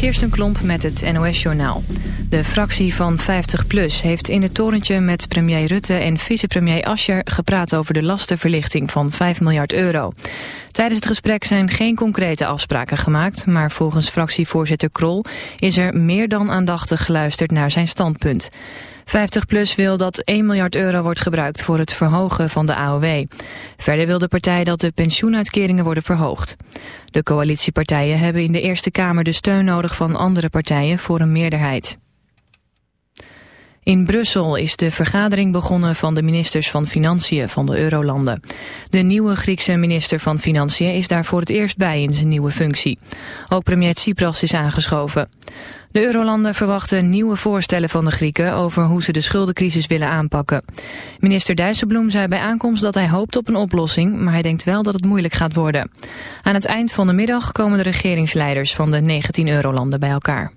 Kirsten Klomp met het NOS-journaal. De fractie van 50PLUS heeft in het torentje met premier Rutte en vicepremier Ascher gepraat over de lastenverlichting van 5 miljard euro. Tijdens het gesprek zijn geen concrete afspraken gemaakt, maar volgens fractievoorzitter Krol is er meer dan aandachtig geluisterd naar zijn standpunt. 50PLUS wil dat 1 miljard euro wordt gebruikt voor het verhogen van de AOW. Verder wil de partij dat de pensioenuitkeringen worden verhoogd. De coalitiepartijen hebben in de Eerste Kamer de steun nodig van andere partijen voor een meerderheid. In Brussel is de vergadering begonnen van de ministers van Financiën van de Eurolanden. De nieuwe Griekse minister van Financiën is daar voor het eerst bij in zijn nieuwe functie. Ook premier Tsipras is aangeschoven. De Eurolanden verwachten nieuwe voorstellen van de Grieken over hoe ze de schuldencrisis willen aanpakken. Minister Dijsselbloem zei bij aankomst dat hij hoopt op een oplossing, maar hij denkt wel dat het moeilijk gaat worden. Aan het eind van de middag komen de regeringsleiders van de 19 Eurolanden bij elkaar.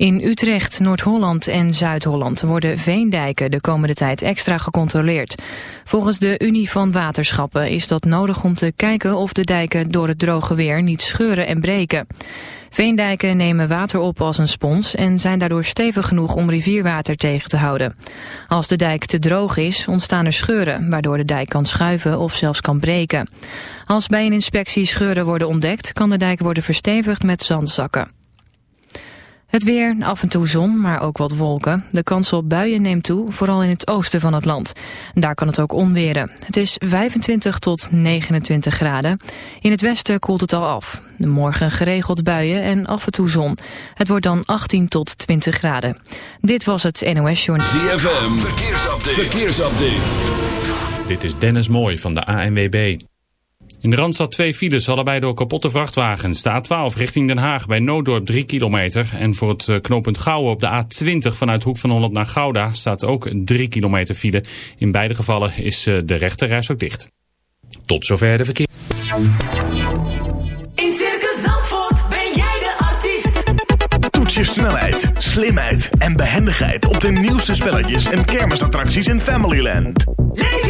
In Utrecht, Noord-Holland en Zuid-Holland worden veendijken de komende tijd extra gecontroleerd. Volgens de Unie van Waterschappen is dat nodig om te kijken of de dijken door het droge weer niet scheuren en breken. Veendijken nemen water op als een spons en zijn daardoor stevig genoeg om rivierwater tegen te houden. Als de dijk te droog is, ontstaan er scheuren, waardoor de dijk kan schuiven of zelfs kan breken. Als bij een inspectie scheuren worden ontdekt, kan de dijk worden verstevigd met zandzakken. Het weer, af en toe zon, maar ook wat wolken. De kans op buien neemt toe, vooral in het oosten van het land. Daar kan het ook onweren. Het is 25 tot 29 graden. In het westen koelt het al af. Morgen geregeld buien en af en toe zon. Het wordt dan 18 tot 20 graden. Dit was het NOS Journal. ZFM, verkeersupdate. verkeersupdate. Dit is Dennis Mooij van de ANWB. In de Randstad twee files, allebei door kapotte vrachtwagens. De A12 richting Den Haag bij Nooddorp 3 kilometer. En voor het eh, knooppunt Gouwen op de A20 vanuit Hoek van Holland naar Gouda staat ook 3 kilometer file. In beide gevallen is eh, de rechterreis ook dicht. Tot zover de verkeer. In Circus Zandvoort ben jij de artiest. Toets je snelheid, slimheid en behendigheid op de nieuwste spelletjes en kermisattracties in Familyland. Leef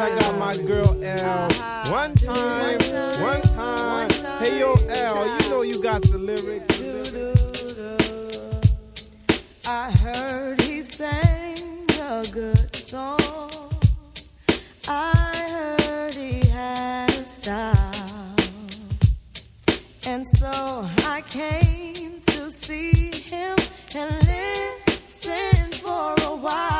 I got my girl L. Uh-huh. One time, one time. Hey yo, L, you know you got the lyrics. I heard he sang a good song. I heard he had a style. And so I came to see him and listen for a while.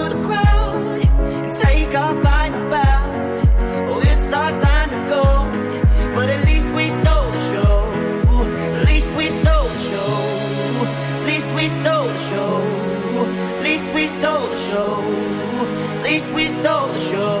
we stole the show.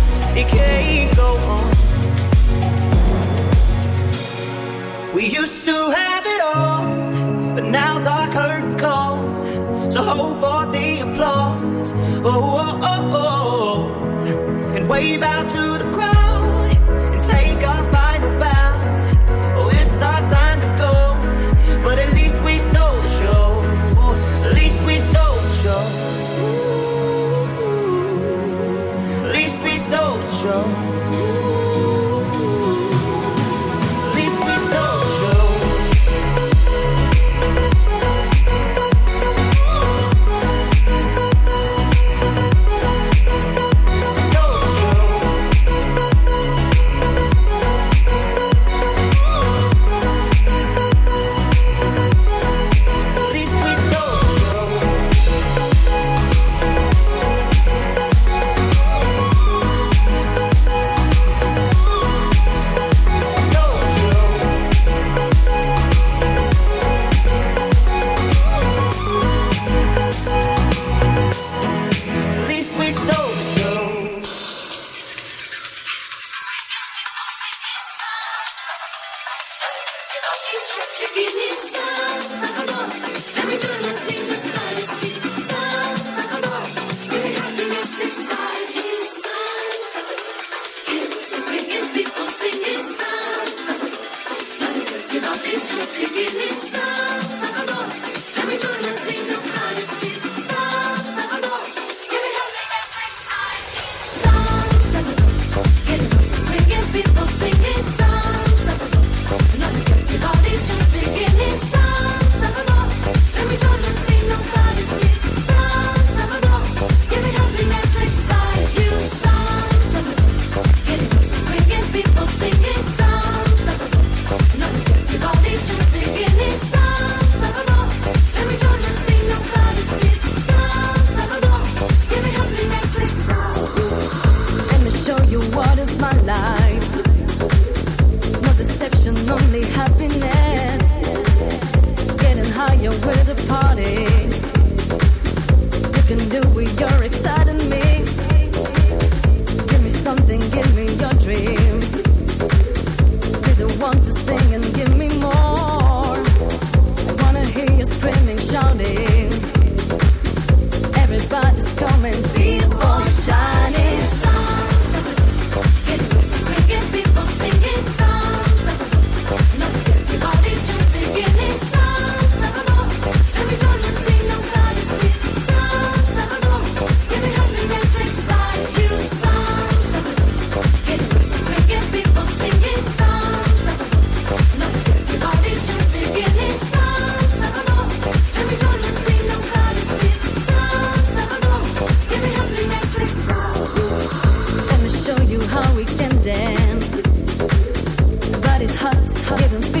it can't go on. We used to have it all, but now's our I'll give him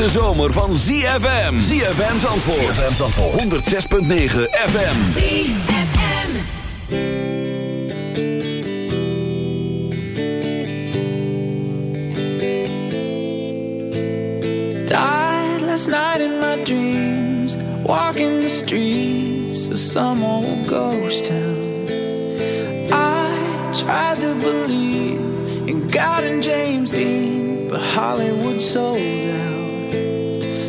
hete zomer van ZFM. ZFM Zandvoort. ZFM Zandvoort. 106.9 FM. ZFM. Died last night in my dreams. Walking the streets of some old ghost town. I tried to believe in God and James Dean. But Hollywood sold